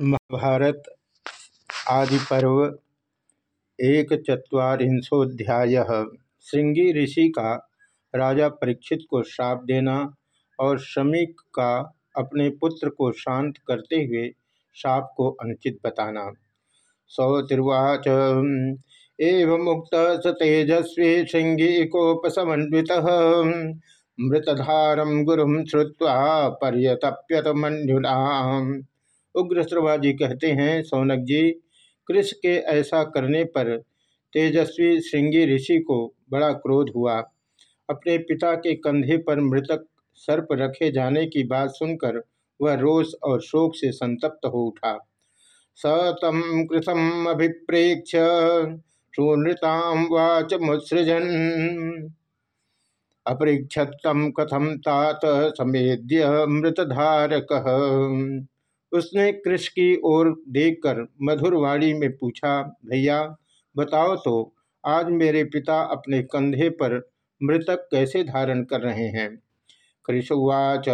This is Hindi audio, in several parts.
महाभारत, आदि पर्व, एक चुरीशोध्याय श्रृंगी ऋषि का राजा परीक्षित को श्राप देना और श्रमिक का अपने पुत्र को शांत करते हुए श्राप को अनुचित बताना। सौतिर्वाच, एवं मुक्त स तेजस्वी श्रृंगी कोपसमन्वित। मृतधारम गुरु श्रुवा पर्यतप्यत मनुना उग्र श्रवाजी कहते हैं, सौनक जी कृष के ऐसा करने पर तेजस्वी श्रृंगी ऋषि को बड़ा क्रोध हुआ। अपने पिता के कंधे पर मृतक सर्प रखे जाने की बात सुनकर वह रोष और शोक से संतप्त हो उठा। स तम कृतम अभिप्रेक्ष सुनृताम वाच मुत्सृजन। अपरीक्षतम कथम तात समेद्य मृतधारक। उसने कृष की ओर देखकर मधुर वाणी में पूछा, भैया, बताओ तो आज मेरे पिता अपने कंधे पर मृतक कैसे धारण कर रहे हैं? कृषुवाच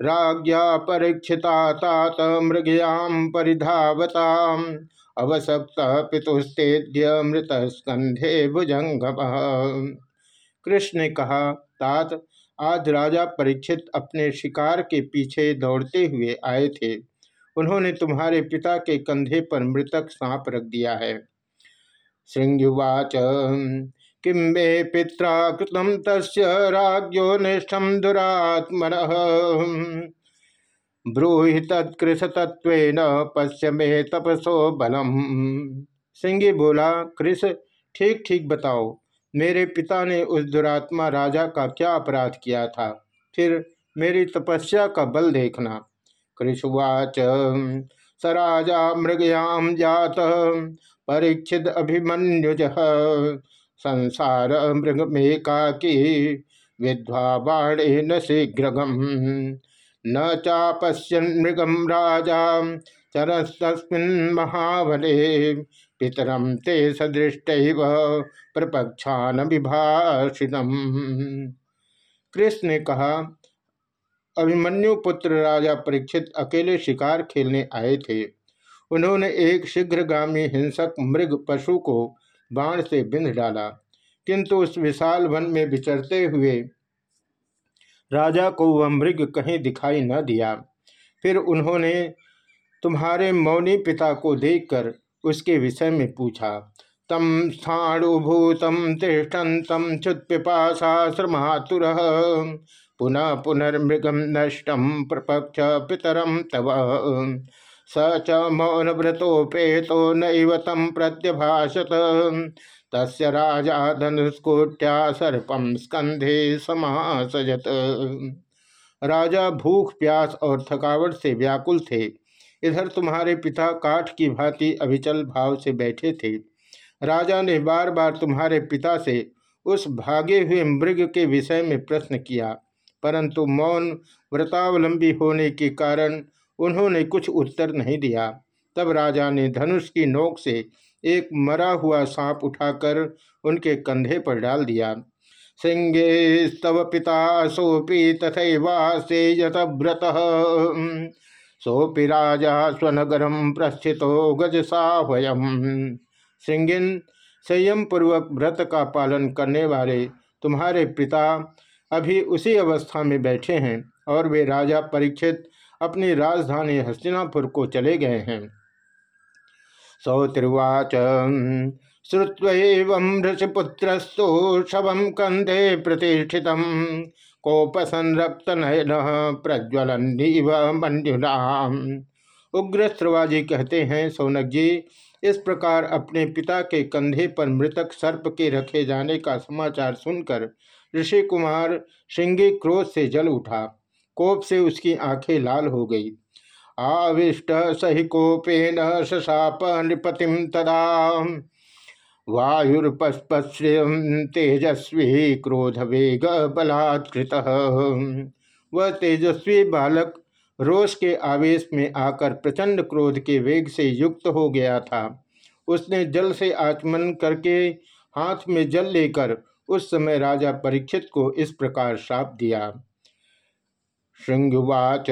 राज्ञा परीक्षिता तात मृगयाम परिधावता। अवसक्त पितुस्तेद्य मृत स्कंधे भुजंग कृष्ण ने कहा, तात आज राजा परीक्षित अपने शिकार के पीछे दौड़ते हुए आए थे। उन्होंने तुम्हारे पिता के कंधे पर मृतक सांप रख दिया है। श्रृंगुवाच किम पिता कृतम तस् निष्ठम दुरात्मन। ब्रूहि तत्कृष तत्व पश्य मे तपसो बलम। सिंह बोला, कृष ठीक ठीक बताओ मेरे पिता ने उस दुरात्मा राजा का क्या अपराध किया था? फिर मेरी तपस्या का बल देखना। कृषुवाच स राजा मृगयाम जात, परीक्षित अभिमन्युज, संसार मृग में की विद्वा बाणे न शीघ्रगम। न चापश्यन मृगम राजा चरस्तस्मिन् महाबले पितरम ते सदृष्ट प्रपक्षान विभाषितम कृष्ण ने कहा, अभिमन्यु पुत्र राजा परीक्षित अकेले शिकार खेलने आए थे। उन्होंने एक शीघ्रगामी हिंसक मृग पशु को बाण से बिंध डाला। किंतु उस विशाल वन में विचरते हुए राजा को वह मृग कहीं दिखाई न दिया। फिर उन्होंने तुम्हारे मौनी पिता को देखकर उसके विषय में पूछा, तम स्थाणुभूतम तिष्ठन्तम च्युत्पिपाशा श्रमातुर, पुनः पुनर्मृगम नष्टम प्रपक्ष पितरम तव। स च मौन मौनव्रतोपेतो नैव तम प्रत्यभाषत। तस् राजा धनुष्कोट्या सर्पम स्कंधे समासजत राजा भूख, प्यास और थकावट से व्याकुल थे। इधर तुम्हारे पिता काठ की भांति अभिचल भाव से बैठे थे। राजा ने बार बार तुम्हारे पिता से उस भागे हुए मृग के विषय में प्रश्न किया, परंतु मौन व्रतावलंबी होने के कारण उन्होंने कुछ उत्तर नहीं दिया। तब राजा ने धनुष की नोक से एक मरा हुआ सांप उठाकर उनके कंधे पर डाल दिया। सिंगे स्तव पिता सोपी तथैवासे यत व्रत। सोपि राजा प्रस्थितो गज साहयम सिंगिन, संयम पूर्वक व्रत का पालन करने वाले तुम्हारे पिता अभी उसी अवस्था में बैठे हैं और वे राजा परीक्षित अपनी राजधानी हस्तिनापुर को चले गए हैं। सौतिर्वाच श्रुत्व ऋषिपुत्रस्तु शवम कंधे प्रतिष्ठित कोपसंरक्त नयन प्रज्वलन मंजुनाम उग्र श्रवाजी कहते हैं, सोनक जी, इस प्रकार अपने पिता के कंधे पर मृतक सर्प के रखे जाने का समाचार सुनकर ऋषि कुमार श्रृंगी क्रोध से जल उठा। कोप से उसकी आँखें लाल हो गई। आविष्ट सही कोपेन शशाप नृपतिम तदा तेजस्वी क्रोध वेग बलात्कृत। वह तेजस्वी बालक रोष के आवेश में आकर प्रचंड क्रोध के वेग से युक्त हो गया था। उसने जल से आचमन करके हाथ में जल लेकर उस समय राजा परीक्षित को इस प्रकार श्राप दिया। श्रृंगुवाच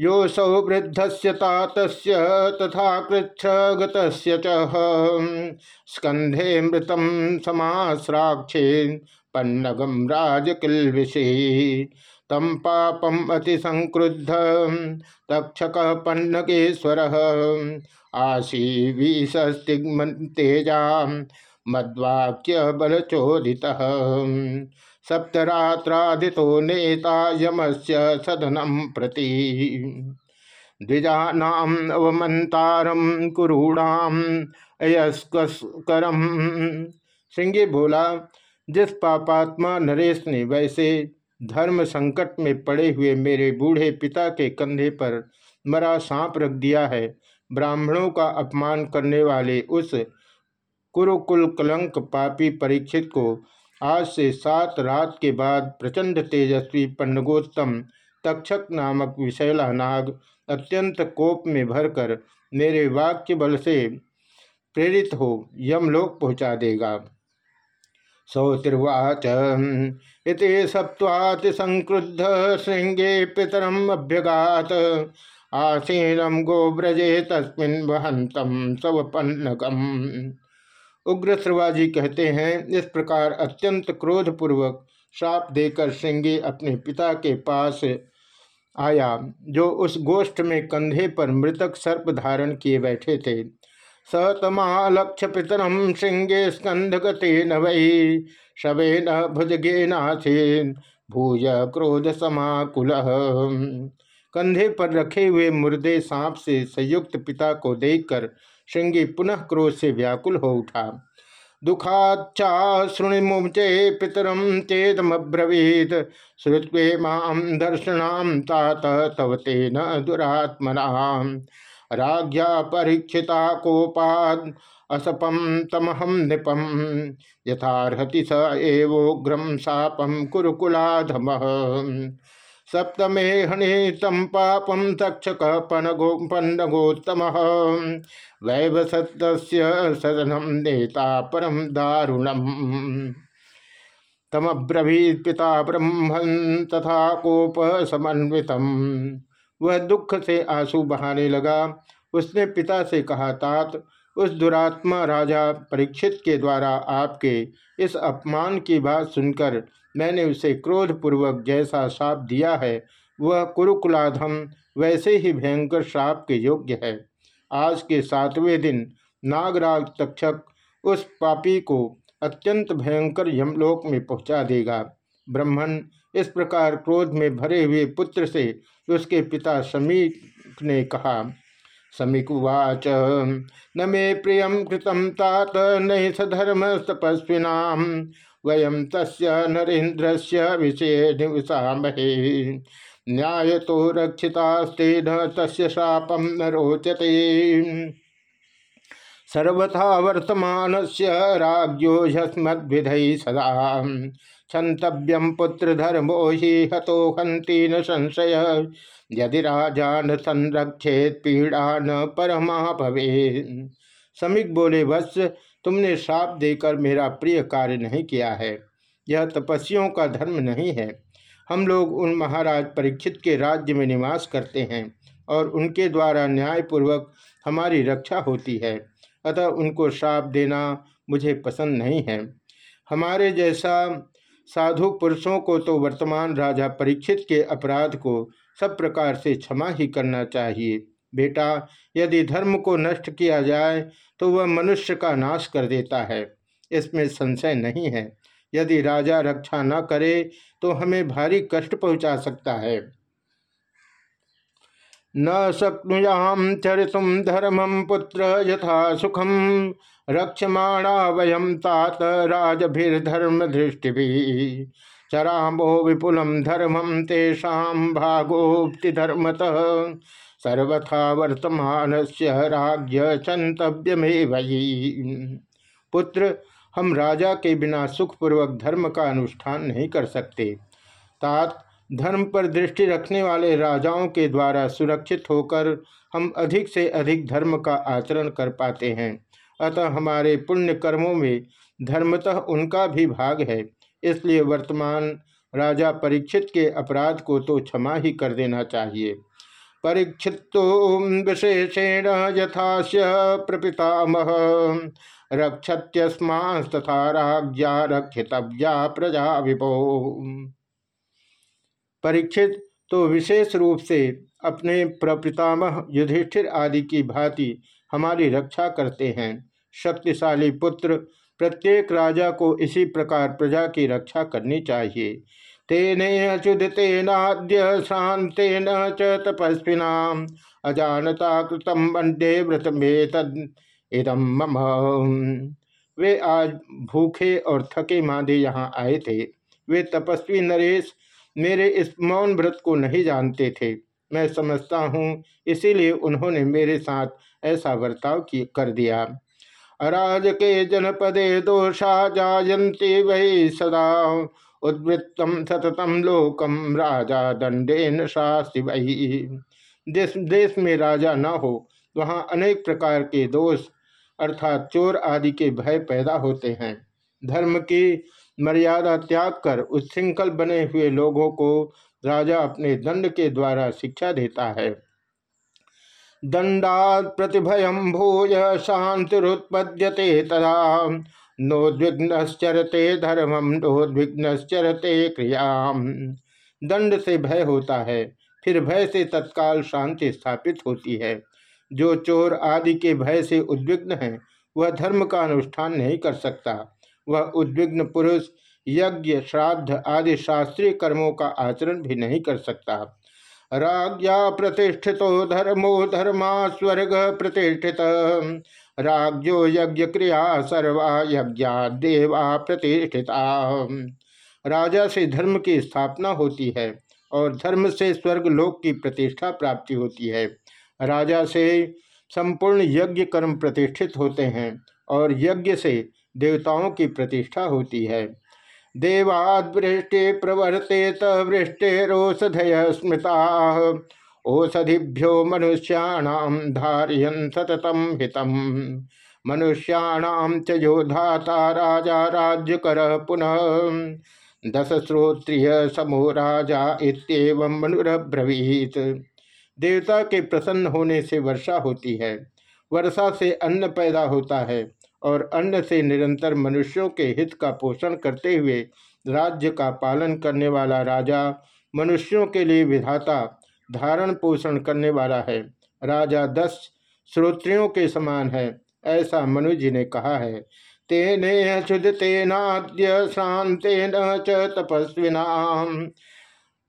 योऽसौ वृद्धस्य तातस्य तथा कृच्छ गतस्य च। स्कन्धे मृतं समाश्राक्षे पन्नगम राजकिल्विषे तम पापम अतिसंक्रुद्ध तक्षक पन्नगेश्वर आशीवीसस्तिग्मतेजा मद्वाक्य बलचोदित सप्तरात्रादितो नेता यमस्य सदनम प्रति। द्विजानाम अवमंतारम कुरूणाम अयस्करम सिंगे बोला, जिस पापात्मा नरेश ने वैसे धर्म संकट में पड़े हुए मेरे बूढ़े पिता के कंधे पर मरा सांप रख दिया है, ब्राह्मणों का अपमान करने वाले उस कुरुकुल कलंक पापी परीक्षित को आज से सात रात के बाद प्रचंड तेजस्वी पन्नगोत्तम तक्षक नामक विशैला नाग अत्यंत कोप में भरकर मेरे वाक्य बल से प्रेरित हो यमलोक पहुँचा देगा। सौतिर्वाच, इति सप्वाति संक्रुद्ध श्रृंगे पितरम अभ्यगात, आसीनम गोब्रजे तस्मिन वहंतम सवपन्नकम उग्र श्रवाजी कहते हैं, इस प्रकार अत्यंत क्रोधपूर्वक श्राप देकर श्रृंगे अपने पिता के पास आया, जो उस गोष्ठ में कंधे पर मृतक सर्प धारण किए बैठे थे। सतमालक्ष्य पितरम श्रृंगे स्कंधगते न वही शवे न भुजगे नाथेन भूज क्रोध समाकुल। कंधे पर रखे हुए मुर्दे सांप से संयुक्त पिता को देखकर श्रृंगी पुनः क्रोध से व्याकुल हो उठा। दुखाचा शृणिमुचे पितरम चेदमब्रवीत श्रुत्वे माम दर्शनाम तात तव तेन दुरात्मना राज्ञा परीक्षिता कोपाद असपम तमहम निपम। यथारहति स शापम कुरुकुलाधम। सप्तमे हनितम पापम तक्षक पन्नगोत्तम वैव सत्य सदनम नेता परम दारुणम। तमब्रवीत पिता ब्रह्मन तथा कोप समन्वितम वह दुख से आँसू बहाने लगा। उसने पिता से कहा, तात, उस दुरात्मा राजा परीक्षित के द्वारा आपके इस अपमान की बात सुनकर मैंने उसे क्रोधपूर्वक जैसा श्राप दिया है, वह कुरुकुलाधम वैसे ही भयंकर श्राप के योग्य है। आज के सातवें दिन, नागराज तक्षक उस पापी को अत्यंत भयंकर यमलोक में पहुँचा देगा। ब्रह्मण इस प्रकार क्रोध में भरे हुए पुत्र से उसके पिता समीक ने कहा, समीक समीकुवाच न मे प्रियम कृतम तात नहीं सधर्म तपस्विना वयम तस्य नरेन्द्र से विषय निवसामहे न्याय तो रक्षितास्तेन तस्य शापम न रोचते। सर्वथा वर्तमान से यस्मद्विधि सदा। क्षंतव्यम पुत्र धर्मो ही हतो हंती न संशय। यदि राजा न संरक्षेत पीड़ा न परमा भवे समीक बोले वत्स तुमने श्राप देकर मेरा प्रिय कार्य नहीं किया है। यह तपस्वियों का धर्म नहीं है। हम लोग उन महाराज परीक्षित के राज्य में निवास करते हैं और उनके द्वारा न्यायपूर्वक हमारी रक्षा होती है। अतः उनको श्राप देना मुझे पसंद नहीं है। हमारे जैसा साधु पुरुषों को तो वर्तमान राजा परीक्षित के अपराध को सब प्रकार से क्षमा ही करना चाहिए। बेटा, यदि धर्म को नष्ट किया जाए तो वह मनुष्य का नाश कर देता है। इसमें संशय नहीं है। यदि राजा रक्षा न करे तो हमें भारी कष्ट पहुँचा सकता है। न शक्नुयाम चरितुम धर्मम पुत्र यथा सुखम रक्षमाणा वयम तात राजभिर्धर्म दृष्टि चरामो विपुलम धर्मम तेषा भागोक्ति धर्मत सर्वथा वर्तमान से राज्य में पुत्र, हम राजा के बिना सुखपूर्वक धर्म का अनुष्ठान नहीं कर सकते। तात, धर्म पर दृष्टि रखने वाले राजाओं के द्वारा सुरक्षित होकर हम अधिक से अधिक धर्म का आचरण कर पाते हैं। अतः हमारे पुण्य कर्मों में धर्मतः उनका भी भाग है। इसलिए वर्तमान राजा परीक्षित के अपराध को तो क्षमा ही कर देना चाहिए। परीक्षित विशेषेण यथास्य प्रपितामह। रक्षत्यस्मास्तथा राज्ञा रक्षितव्या प्रजा विभो। परीक्षित तो विशेष रूप से अपने प्रपितामह युधिष्ठिर आदि की भांति हमारी रक्षा करते हैं। शक्तिशाली पुत्र प्रत्येक राजा को इसी प्रकार प्रजा की रक्षा करनी चाहिए। तेने अच्युतेनाद्य शांतेन च तपस्विना। अजानता कृतम वंदे व्रत में तद इदम मम। वे आज भूखे और थके मांदे यहाँ आए थे। वे तपस्वी नरेश मेरे इस मौन व्रत को नहीं जानते थे। मैं समझता हूँ, इसीलिए उन्होंने मेरे साथ ऐसा बर्ताव की, कर दिया। अराज के जनपदे दोषा जायंती वही सदा। उद्वृत्तम सततम लोकम राजा दंडेन शास्ति वही। देश देश में राजा न हो, वहाँ अनेक प्रकार के दोष अर्थात चोर आदि के भय पैदा होते हैं। धर्म की मर्यादा त्याग कर उच्छृंखल बने हुए लोगों को राजा अपने दंड के द्वारा शिक्षा देता है। दंडात प्रतिभयम भूय शांतिरुत्पद्यते तदा। नोद्विघ्नश्चरते धर्मम नोद्विघ्नश्चरते क्रिया दंड से भय होता है, फिर भय से तत्काल शांति स्थापित होती है। जो चोर आदि के भय से उद्विग्न है, वह धर्म का अनुष्ठान नहीं कर सकता। वह उद्विग्न पुरुष, यज्ञ, श्राद्ध आदि शास्त्रीय कर्मों का आचरण भी नहीं कर सकता। राज्ञा प्रतिष्ठित धर्मो धर्मा स्वर्ग प्रतिष्ठित राज्यो यज्ञ क्रिया सर्वा यज्ञा देवा प्रतिष्ठिता। राजा से धर्म की स्थापना होती है और धर्म से स्वर्ग लोक की प्रतिष्ठा प्राप्ति होती है। राजा से संपूर्ण यज्ञ कर्म प्रतिष्ठित होते हैं और यज्ञ से देवताओं की प्रतिष्ठा होती है। देवाद देवादृष्टि प्रवर्तेत वृष्टिरोषधय स्मृता ओषधिभ्यो मनुष्याणाम धारियन सततम हितम मनुष्याणाम च योधाता राजा राज्य कर पुनः। दस श्रोत्रिय समो राजा इतम मनुरब्रवीत। देवता के प्रसन्न होने से वर्षा होती है। वर्षा से अन्न पैदा होता है और अन्न से निरंतर मनुष्यों के हित का पोषण करते हुए राज्य का पालन करने वाला राजा मनुष्यों के लिए विधाता धारण पोषण करने वाला है। राजा दस श्रोत्रियों के समान है, ऐसा मनु जी ने कहा है। तेने तेनाद्य शांतेन च तपस्विना।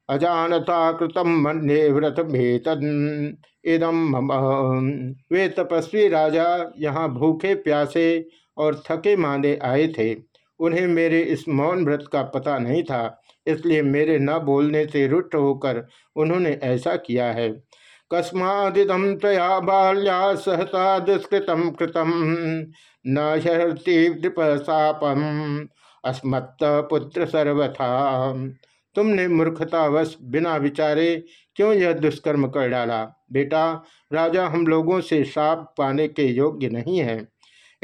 अजानता कृतम मन्ये व्रत इदम मम। वे तपस्वी राजा यहाँ भूखे, प्यासे और थके मांदे आए थे। उन्हें मेरे इस मौन व्रत का पता नहीं था। इसलिए मेरे न बोलने से रुष्ट होकर उन्होंने ऐसा किया है। कस्मादिदम तया बाल्या सहता दुष्कृतम कृतम न हरती अस्मत्त पुत्र सर्वथा। तुमने मूर्खतावश बिना विचारे क्यों यह दुष्कर्म कर डाला? बेटा, राजा हम लोगों से साप पाने के योग्य नहीं है।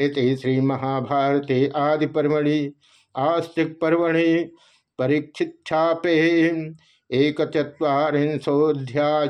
इति श्री महाभारते आदि परमणि आस्तिक पर्वणि परीक्षिक्षापे एक चुरीशोध्याय